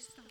Cristo.